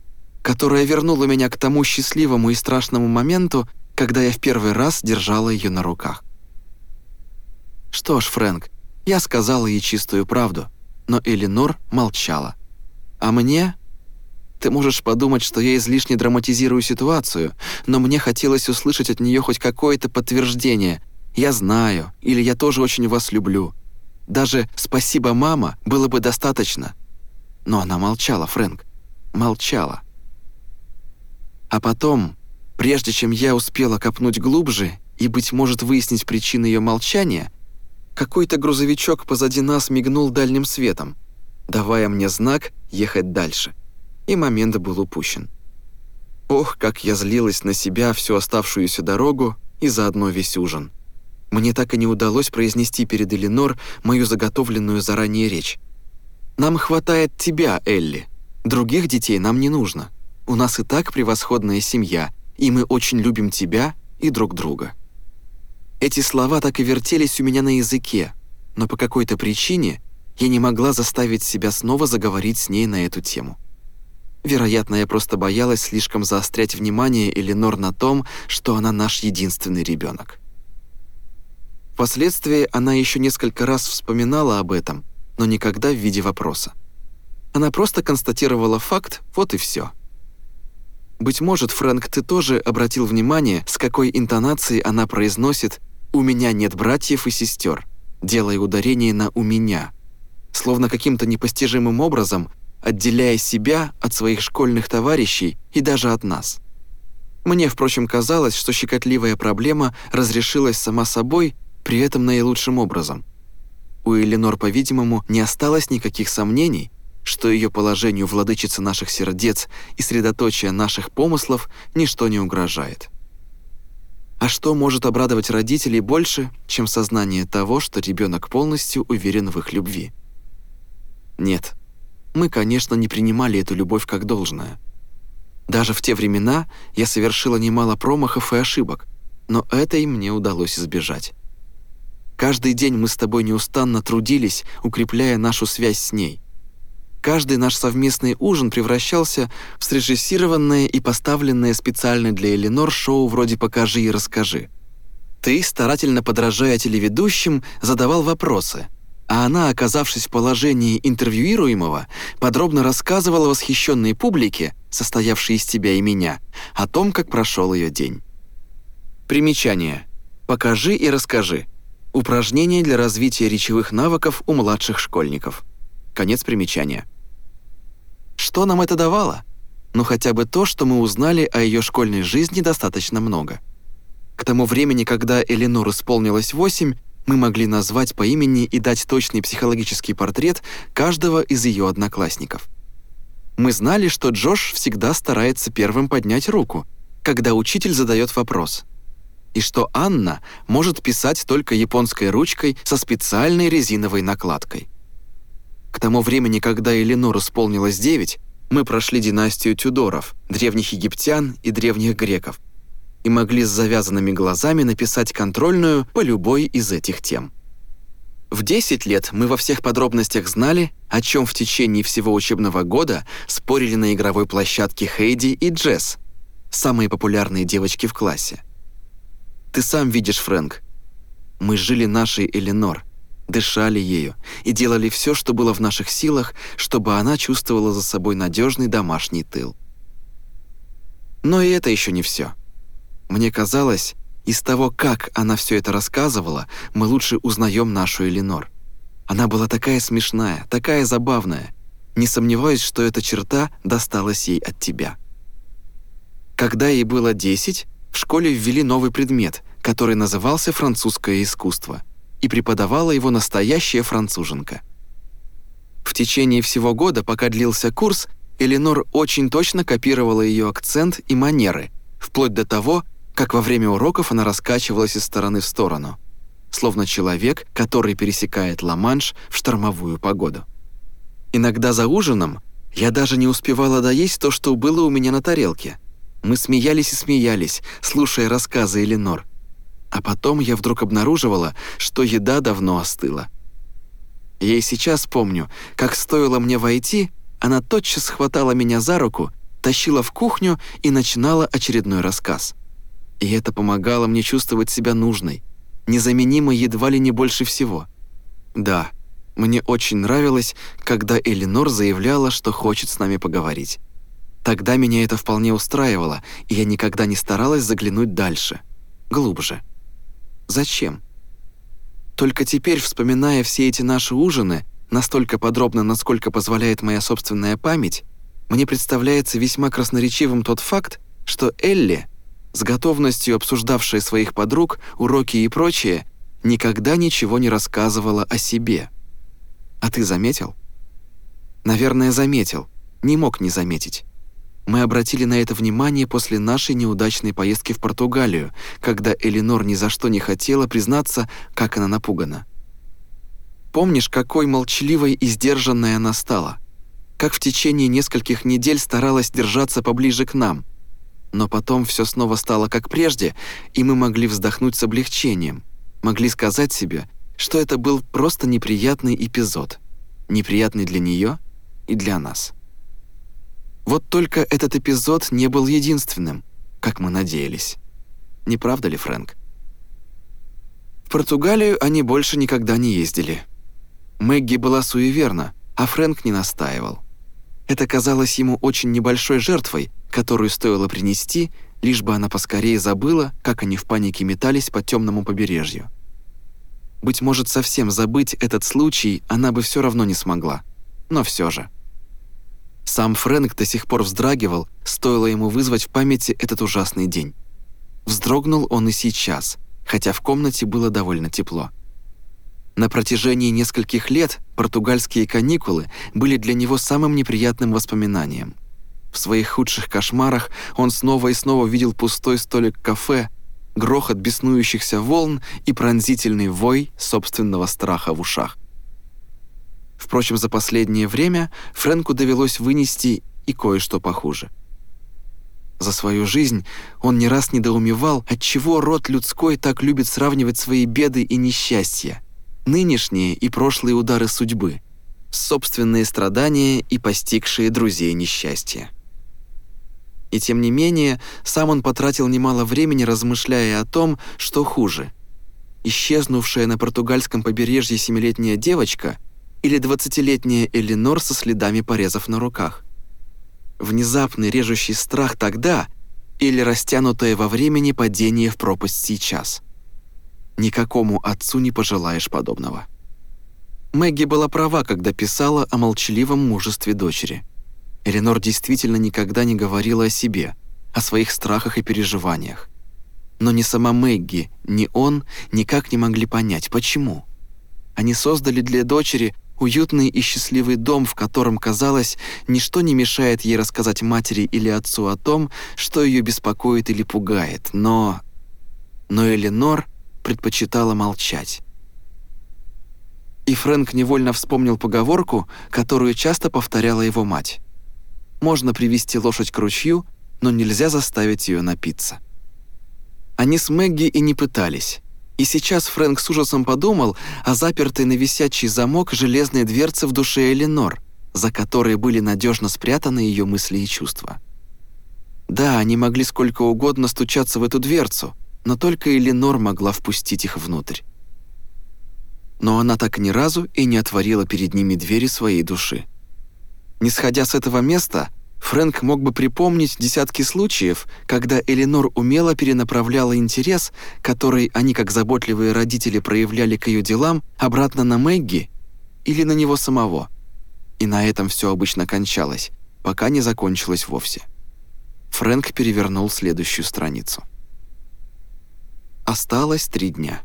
которая вернула меня к тому счастливому и страшному моменту, когда я в первый раз держала ее на руках. Что ж, Фрэнк, я сказала ей чистую правду, но Эленор молчала. А мне... Ты можешь подумать, что я излишне драматизирую ситуацию, но мне хотелось услышать от нее хоть какое-то подтверждение. «Я знаю» или «Я тоже очень вас люблю». Даже «Спасибо, мама» было бы достаточно. Но она молчала, Фрэнк. Молчала. А потом, Прежде чем я успела копнуть глубже и, быть может, выяснить причины ее молчания, какой-то грузовичок позади нас мигнул дальним светом, давая мне знак ехать дальше. И момент был упущен. Ох, как я злилась на себя всю оставшуюся дорогу и заодно весь ужин. Мне так и не удалось произнести перед Эленор мою заготовленную заранее речь. «Нам хватает тебя, Элли. Других детей нам не нужно. У нас и так превосходная семья, и мы очень любим тебя и друг друга». Эти слова так и вертелись у меня на языке, но по какой-то причине я не могла заставить себя снова заговорить с ней на эту тему. Вероятно, я просто боялась слишком заострять внимание Эленор на том, что она наш единственный ребенок. Впоследствии она еще несколько раз вспоминала об этом, но никогда в виде вопроса. Она просто констатировала факт, вот и все. Быть может, Фрэнк, ты тоже обратил внимание, с какой интонацией она произносит «У меня нет братьев и сестер», делая ударение на «у меня», словно каким-то непостижимым образом отделяя себя от своих школьных товарищей и даже от нас. Мне, впрочем, казалось, что щекотливая проблема разрешилась сама собой, при этом наилучшим образом. У Эленор, по-видимому, не осталось никаких сомнений, что ее положению владычицы наших сердец и средоточия наших помыслов ничто не угрожает. А что может обрадовать родителей больше, чем сознание того, что ребенок полностью уверен в их любви? Нет, мы, конечно, не принимали эту любовь как должное. Даже в те времена я совершила немало промахов и ошибок, но это и мне удалось избежать. Каждый день мы с тобой неустанно трудились, укрепляя нашу связь с ней – Каждый наш совместный ужин превращался в срежиссированное и поставленное специально для Эленор шоу вроде «Покажи и расскажи». Ты, старательно подражая телеведущим, задавал вопросы, а она, оказавшись в положении интервьюируемого, подробно рассказывала восхищенной публике, состоявшей из тебя и меня, о том, как прошел ее день. Примечание. «Покажи и расскажи». Упражнение для развития речевых навыков у младших школьников. Конец примечания. Что нам это давало? Ну хотя бы то, что мы узнали о ее школьной жизни достаточно много. К тому времени, когда Эленор исполнилось 8, мы могли назвать по имени и дать точный психологический портрет каждого из ее одноклассников. Мы знали, что Джош всегда старается первым поднять руку, когда учитель задает вопрос. И что Анна может писать только японской ручкой со специальной резиновой накладкой. К тому времени, когда Эленор исполнилось 9, мы прошли династию Тюдоров, древних египтян и древних греков, и могли с завязанными глазами написать контрольную по любой из этих тем. В 10 лет мы во всех подробностях знали, о чем в течение всего учебного года спорили на игровой площадке Хейди и Джесс, самые популярные девочки в классе. Ты сам видишь, Фрэнк, мы жили нашей Эленор, дышали ею и делали все, что было в наших силах, чтобы она чувствовала за собой надежный домашний тыл. Но и это еще не все. Мне казалось, из того, как она все это рассказывала, мы лучше узнаем нашу Эленор. Она была такая смешная, такая забавная. Не сомневаюсь, что эта черта досталась ей от тебя. Когда ей было 10, в школе ввели новый предмет, который назывался «французское искусство», и преподавала его настоящая француженка. В течение всего года, пока длился курс, Эленор очень точно копировала ее акцент и манеры, вплоть до того, как во время уроков она раскачивалась из стороны в сторону, словно человек, который пересекает Ла-Манш в штормовую погоду. Иногда за ужином я даже не успевала доесть то, что было у меня на тарелке. Мы смеялись и смеялись, слушая рассказы Эленор. А потом я вдруг обнаруживала, что еда давно остыла. Я и сейчас помню, как стоило мне войти, она тотчас хватала меня за руку, тащила в кухню и начинала очередной рассказ. И это помогало мне чувствовать себя нужной, незаменимой едва ли не больше всего. Да, мне очень нравилось, когда Эленор заявляла, что хочет с нами поговорить. Тогда меня это вполне устраивало, и я никогда не старалась заглянуть дальше, глубже. Зачем? Только теперь, вспоминая все эти наши ужины, настолько подробно, насколько позволяет моя собственная память, мне представляется весьма красноречивым тот факт, что Элли, с готовностью обсуждавшая своих подруг, уроки и прочее, никогда ничего не рассказывала о себе. А ты заметил? Наверное, заметил. Не мог не заметить. Мы обратили на это внимание после нашей неудачной поездки в Португалию, когда Элинор ни за что не хотела признаться, как она напугана. Помнишь, какой молчаливой и сдержанной она стала? Как в течение нескольких недель старалась держаться поближе к нам. Но потом все снова стало как прежде, и мы могли вздохнуть с облегчением. Могли сказать себе, что это был просто неприятный эпизод. Неприятный для нее и для нас. Вот только этот эпизод не был единственным, как мы надеялись. Не правда ли, Фрэнк? В Португалию они больше никогда не ездили. Мэгги была суеверна, а Фрэнк не настаивал. Это казалось ему очень небольшой жертвой, которую стоило принести, лишь бы она поскорее забыла, как они в панике метались по темному побережью. Быть может, совсем забыть этот случай она бы все равно не смогла. Но все же. Сам Фрэнк до сих пор вздрагивал, стоило ему вызвать в памяти этот ужасный день. Вздрогнул он и сейчас, хотя в комнате было довольно тепло. На протяжении нескольких лет португальские каникулы были для него самым неприятным воспоминанием. В своих худших кошмарах он снова и снова видел пустой столик кафе, грохот беснующихся волн и пронзительный вой собственного страха в ушах. Впрочем, за последнее время Фрэнку довелось вынести и кое-что похуже. За свою жизнь он не раз недоумевал, отчего род людской так любит сравнивать свои беды и несчастья – нынешние и прошлые удары судьбы, собственные страдания и постигшие друзей несчастья. И тем не менее, сам он потратил немало времени, размышляя о том, что хуже. Исчезнувшая на португальском побережье семилетняя девочка или двадцатилетняя Эленор со следами порезов на руках. Внезапный режущий страх тогда или растянутое во времени падение в пропасть сейчас – Никакому отцу не пожелаешь подобного. Мэгги была права, когда писала о молчаливом мужестве дочери. Эленор действительно никогда не говорила о себе, о своих страхах и переживаниях. Но ни сама Мэгги, ни он никак не могли понять, почему. Они создали для дочери уютный и счастливый дом, в котором, казалось, ничто не мешает ей рассказать матери или отцу о том, что ее беспокоит или пугает, но... Но Эленор предпочитала молчать. И Фрэнк невольно вспомнил поговорку, которую часто повторяла его мать. «Можно привести лошадь к ручью, но нельзя заставить ее напиться». Они с Мэгги и не пытались. И сейчас Фрэнк с ужасом подумал о запертой на висячий замок железной дверце в душе Эленор, за которой были надежно спрятаны ее мысли и чувства. Да, они могли сколько угодно стучаться в эту дверцу, но только Эленор могла впустить их внутрь. Но она так ни разу и не отворила перед ними двери своей души. Не сходя с этого места, Фрэнк мог бы припомнить десятки случаев, когда Эленор умело перенаправляла интерес, который они, как заботливые родители, проявляли к ее делам, обратно на Мэгги или на него самого. И на этом все обычно кончалось, пока не закончилось вовсе. Фрэнк перевернул следующую страницу. Осталось три дня.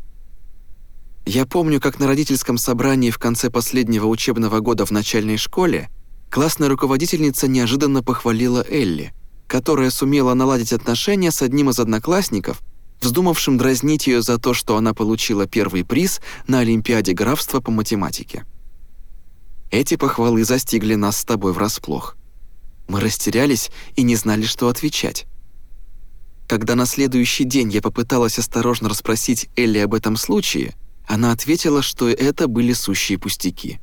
Я помню, как на родительском собрании в конце последнего учебного года в начальной школе классная руководительница неожиданно похвалила Элли, которая сумела наладить отношения с одним из одноклассников, вздумавшим дразнить ее за то, что она получила первый приз на Олимпиаде графства по математике. Эти похвалы застигли нас с тобой врасплох. Мы растерялись и не знали, что отвечать. Когда на следующий день я попыталась осторожно расспросить Элли об этом случае, она ответила, что это были сущие пустяки.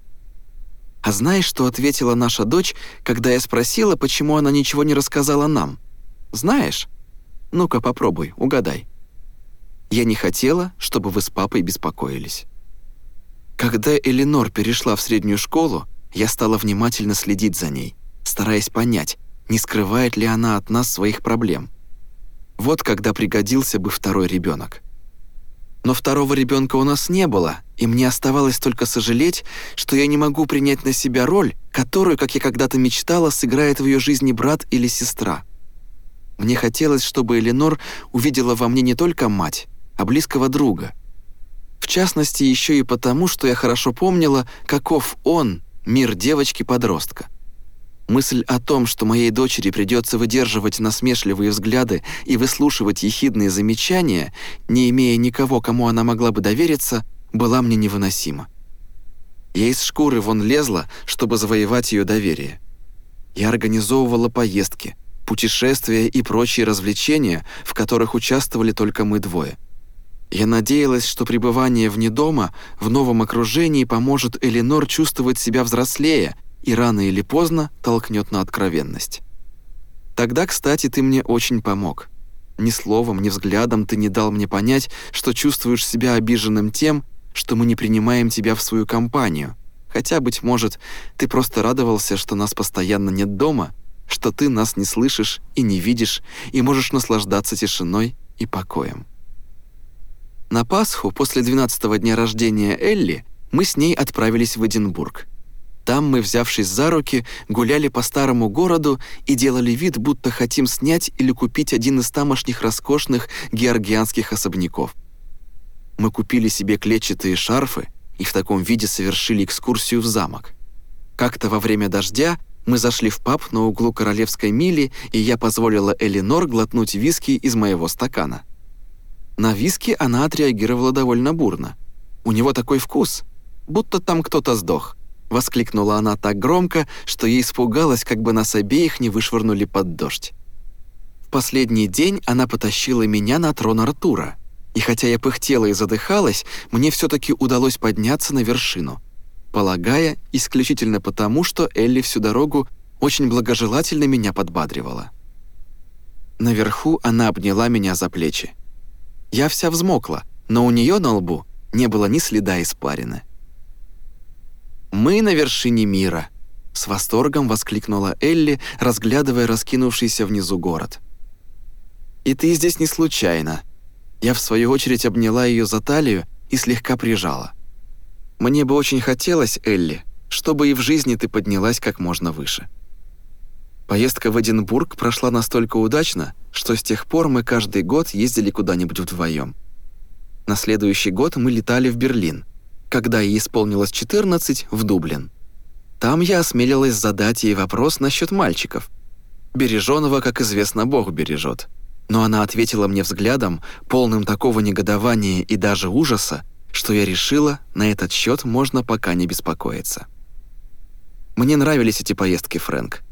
А знаешь, что ответила наша дочь, когда я спросила, почему она ничего не рассказала нам? Знаешь? Ну-ка попробуй, угадай. Я не хотела, чтобы вы с папой беспокоились. Когда Эленор перешла в среднюю школу, я стала внимательно следить за ней, стараясь понять, не скрывает ли она от нас своих проблем. Вот когда пригодился бы второй ребенок. Но второго ребенка у нас не было, и мне оставалось только сожалеть, что я не могу принять на себя роль, которую, как я когда-то мечтала, сыграет в ее жизни брат или сестра. Мне хотелось, чтобы Эленор увидела во мне не только мать, а близкого друга, в частности, еще и потому, что я хорошо помнила, каков он, мир девочки-подростка. Мысль о том, что моей дочери придется выдерживать насмешливые взгляды и выслушивать ехидные замечания, не имея никого, кому она могла бы довериться, была мне невыносима. Я из шкуры вон лезла, чтобы завоевать ее доверие. Я организовывала поездки, путешествия и прочие развлечения, в которых участвовали только мы двое – я надеялась, что пребывание вне дома, в новом окружении поможет Эленор чувствовать себя взрослее и рано или поздно толкнет на откровенность. Тогда, кстати, ты мне очень помог. Ни словом, ни взглядом ты не дал мне понять, что чувствуешь себя обиженным тем, что мы не принимаем тебя в свою компанию. Хотя, быть может, ты просто радовался, что нас постоянно нет дома, что ты нас не слышишь и не видишь, и можешь наслаждаться тишиной и покоем. На Пасху, после 12-го дня рождения Элли, мы с ней отправились в Эдинбург. Там мы, взявшись за руки, гуляли по старому городу и делали вид, будто хотим снять или купить один из тамошних роскошных георгианских особняков. Мы купили себе клетчатые шарфы и в таком виде совершили экскурсию в замок. Как-то во время дождя мы зашли в паб на углу Королевской мили, и я позволила Элинор глотнуть виски из моего стакана. На виски она отреагировала довольно бурно. «У него такой вкус, будто там кто-то сдох», — воскликнула она так громко, что ей испугалась, как бы нас обеих не вышвырнули под дождь. В последний день она потащила меня на трон Артура, и хотя я пыхтела и задыхалась, мне все таки удалось подняться на вершину, полагая, исключительно потому, что Элли всю дорогу очень благожелательно меня подбадривала. Наверху она обняла меня за плечи. Я вся взмокла, но у нее на лбу не было ни следа испарины. «Мы на вершине мира!» — с восторгом воскликнула Элли, разглядывая раскинувшийся внизу город. «И ты здесь не случайно». Я, в свою очередь, обняла ее за талию и слегка прижала. «Мне бы очень хотелось, Элли, чтобы и в жизни ты поднялась как можно выше». Поездка в Эдинбург прошла настолько удачно, что с тех пор мы каждый год ездили куда-нибудь вдвоем. На следующий год мы летали в Берлин, когда ей исполнилось 14 в Дублин. Там я осмелилась задать ей вопрос насчет мальчиков. Береженого, как известно, Бог бережет. Но она ответила мне взглядом, полным такого негодования и даже ужаса, что я решила, на этот счет можно пока не беспокоиться. Мне нравились эти поездки, Фрэнк.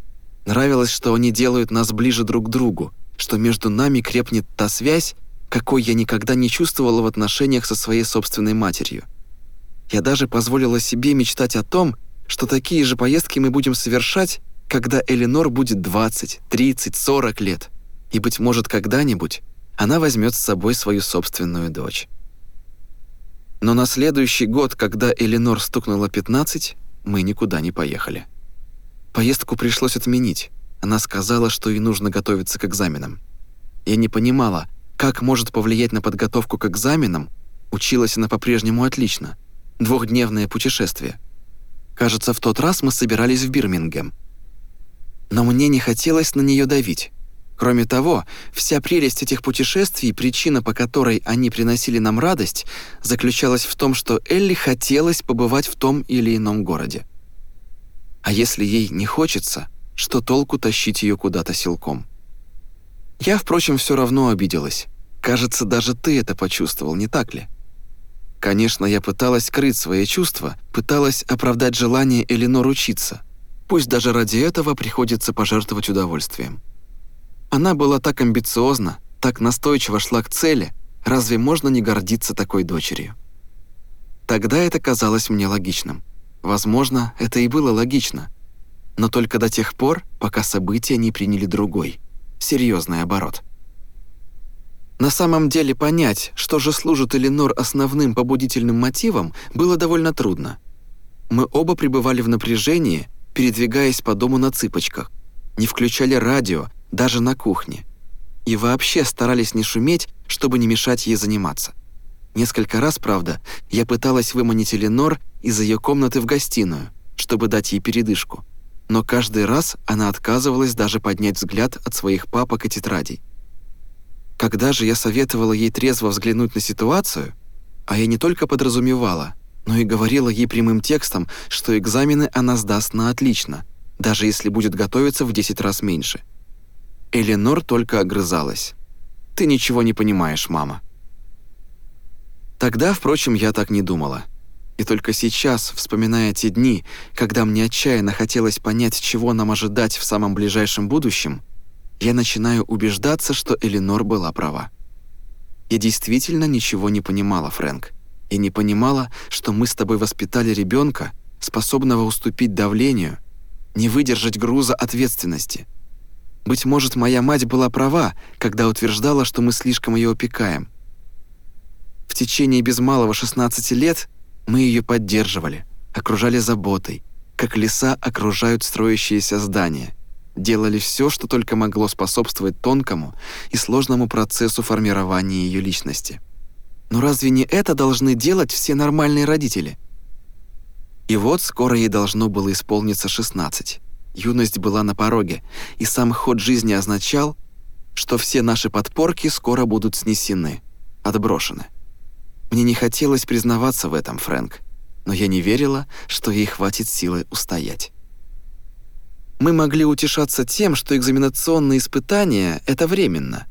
Нравилось, что они делают нас ближе друг к другу, что между нами крепнет та связь, какой я никогда не чувствовала в отношениях со своей собственной матерью. Я даже позволила себе мечтать о том, что такие же поездки мы будем совершать, когда Эленор будет 20, 30, 40 лет. И, быть может, когда-нибудь она возьмет с собой свою собственную дочь. Но на следующий год, когда Эленор стукнула 15, мы никуда не поехали. Поездку пришлось отменить. Она сказала, что ей нужно готовиться к экзаменам. Я не понимала, как может повлиять на подготовку к экзаменам, училась она по-прежнему отлично. Двухдневное путешествие. Кажется, в тот раз мы собирались в Бирмингем. Но мне не хотелось на нее давить. Кроме того, вся прелесть этих путешествий, причина, по которой они приносили нам радость, заключалась в том, что Элли хотелось побывать в том или ином городе. А если ей не хочется, что толку тащить ее куда-то силком? Я, впрочем, все равно обиделась. Кажется, даже ты это почувствовал, не так ли? Конечно, я пыталась скрыть свои чувства, пыталась оправдать желание Эленор учиться. Пусть даже ради этого приходится пожертвовать удовольствием. Она была так амбициозна, так настойчиво шла к цели, разве можно не гордиться такой дочерью? Тогда это казалось мне логичным. Возможно, это и было логично. Но только до тех пор, пока события не приняли другой, серьезный оборот. На самом деле понять, что же служит Эленор основным побудительным мотивом, было довольно трудно. Мы оба пребывали в напряжении, передвигаясь по дому на цыпочках, не включали радио, даже на кухне. И вообще старались не шуметь, чтобы не мешать ей заниматься. Несколько раз, правда, я пыталась выманить Эленор из ее комнаты в гостиную, чтобы дать ей передышку. Но каждый раз она отказывалась даже поднять взгляд от своих папок и тетрадей. Когда же я советовала ей трезво взглянуть на ситуацию, а я не только подразумевала, но и говорила ей прямым текстом, что экзамены она сдаст на отлично, даже если будет готовиться в 10 раз меньше – Эленор только огрызалась. «Ты ничего не понимаешь, мама». Тогда, впрочем, я так не думала. И только сейчас, вспоминая те дни, когда мне отчаянно хотелось понять, чего нам ожидать в самом ближайшем будущем, я начинаю убеждаться, что Эленор была права. Я действительно ничего не понимала, Фрэнк. И не понимала, что мы с тобой воспитали ребенка, способного уступить давлению, не выдержать груза ответственности – быть может, моя мать была права, когда утверждала, что мы слишком ее опекаем. В течение без малого 16 лет мы ее поддерживали, окружали заботой, как леса окружают строящиеся здания, делали все, что только могло способствовать тонкому и сложному процессу формирования ее личности. Но разве не это должны делать все нормальные родители? И вот скоро ей должно было исполниться 16. Юность была на пороге, и сам ход жизни означал, что все наши подпорки скоро будут снесены, отброшены. Мне не хотелось признаваться в этом, Фрэнк, но я не верила, что ей хватит силы устоять. Мы могли утешаться тем, что экзаменационные испытания — это временно,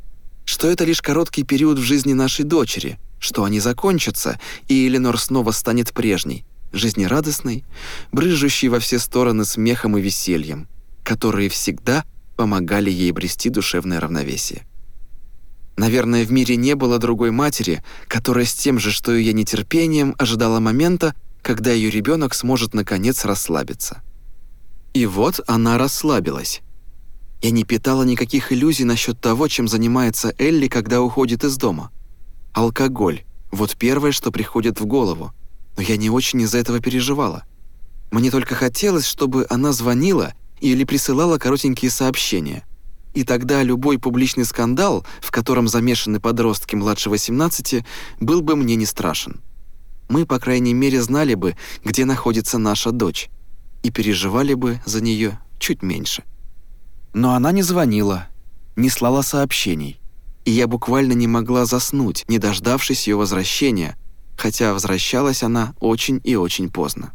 что это лишь короткий период в жизни нашей дочери, что они закончатся, и Эленор снова станет прежней — жизнерадостной, брызжущей во все стороны смехом и весельем, которые всегда помогали ей обрести душевное равновесие. Наверное, в мире не было другой матери, которая с тем же, что и я нетерпением, ожидала момента, когда ее ребенок сможет наконец расслабиться. И вот она расслабилась. Я не питала никаких иллюзий насчет того, чем занимается Элли, когда уходит из дома. Алкоголь – вот первое, что приходит в голову – но я не очень из-за этого переживала. Мне только хотелось, чтобы она звонила или присылала коротенькие сообщения. И тогда любой публичный скандал, в котором замешаны подростки младше 18, был бы мне не страшен. Мы, по крайней мере, знали бы, где находится наша дочь, и переживали бы за нее чуть меньше. Но она не звонила, не слала сообщений, и я буквально не могла заснуть, не дождавшись ее возвращения, хотя возвращалась она очень и очень поздно.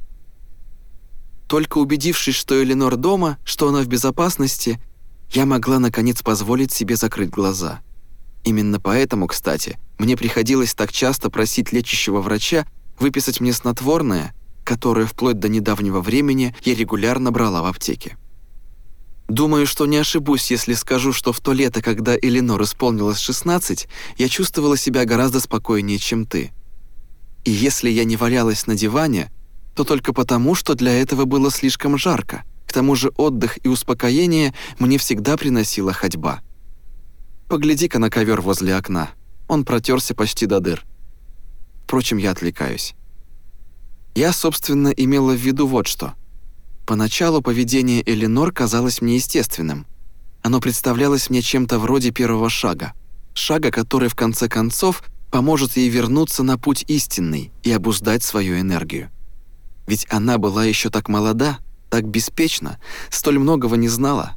Только убедившись, что Эленор дома, что она в безопасности, я могла наконец позволить себе закрыть глаза. Именно поэтому, кстати, мне приходилось так часто просить лечащего врача выписать мне снотворное, которое вплоть до недавнего времени я регулярно брала в аптеке. Думаю, что не ошибусь, если скажу, что в то лето, когда Эленор исполнилось 16, я чувствовала себя гораздо спокойнее, чем ты. И если я не валялась на диване, то только потому, что для этого было слишком жарко. К тому же отдых и успокоение мне всегда приносила ходьба. Погляди-ка на ковер возле окна. Он протерся почти до дыр. Впрочем, я отвлекаюсь. Я, собственно, имела в виду вот что. Поначалу поведение Эленор казалось мне естественным. Оно представлялось мне чем-то вроде первого шага. Шага, который в конце концов поможет ей вернуться на путь истинный и обуздать свою энергию. Ведь она была еще так молода, так беспечна, столь многого не знала.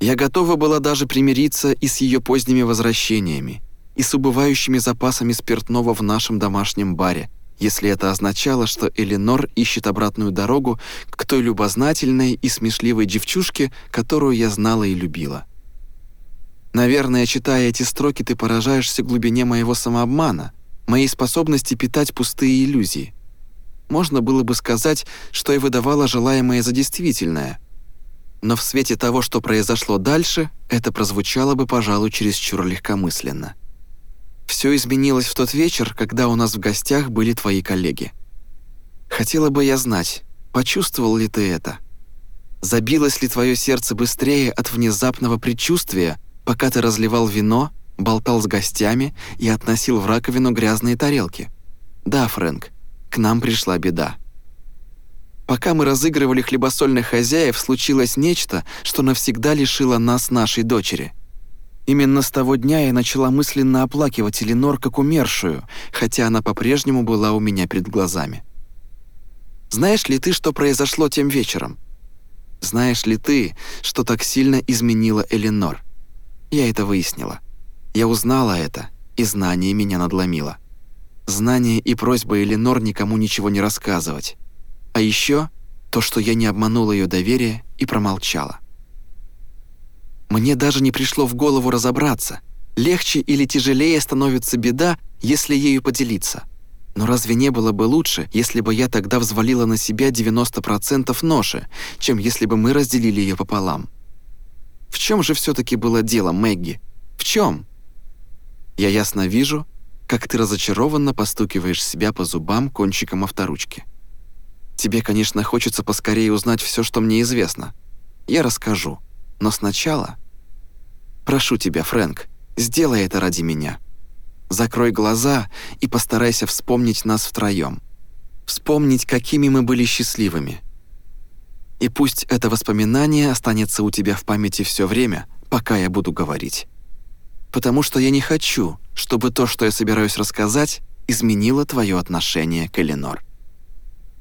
Я готова была даже примириться и с ее поздними возвращениями, и с убывающими запасами спиртного в нашем домашнем баре, если это означало, что Эленор ищет обратную дорогу к той любознательной и смешливой девчушке, которую я знала и любила. Наверное, читая эти строки, ты поражаешься глубине моего самообмана, моей способности питать пустые иллюзии. Можно было бы сказать, что я выдавала желаемое за действительное. Но в свете того, что произошло дальше, это прозвучало бы, пожалуй, чересчур легкомысленно. Все изменилось в тот вечер, когда у нас в гостях были твои коллеги. Хотела бы я знать, почувствовал ли ты это? Забилось ли твое сердце быстрее от внезапного предчувствия, пока ты разливал вино, болтал с гостями и относил в раковину грязные тарелки? Да, Фрэнк, к нам пришла беда. Пока мы разыгрывали хлебосольных хозяев, случилось нечто, что навсегда лишило нас нашей дочери – Именно с того дня я начала мысленно оплакивать Эленор как умершую, хотя она по-прежнему была у меня перед глазами. Знаешь ли ты, что произошло тем вечером? Знаешь ли ты, что так сильно изменила Эленор? Я это выяснила. Я узнала это, и знание меня надломило. Знание и просьба Эленор никому ничего не рассказывать. А еще то, что я не обманула ее доверие и промолчала. Мне даже не пришло в голову разобраться, легче или тяжелее становится беда, если ею поделиться. Но разве не было бы лучше, если бы я тогда взвалила на себя 90% ноши, чем если бы мы разделили ее пополам? В чем же все-таки было дело, Мэгги? В чем? Я ясно вижу, как ты разочарованно постукиваешь себя по зубам кончиком авторучки. Тебе, конечно, хочется поскорее узнать все, что мне известно. Я расскажу. Но сначала... Прошу тебя, Фрэнк, сделай это ради меня. Закрой глаза и постарайся вспомнить нас втроем. Вспомнить, какими мы были счастливыми. И пусть это воспоминание останется у тебя в памяти все время, пока я буду говорить. Потому что я не хочу, чтобы то, что я собираюсь рассказать, изменило твое отношение к Эленор.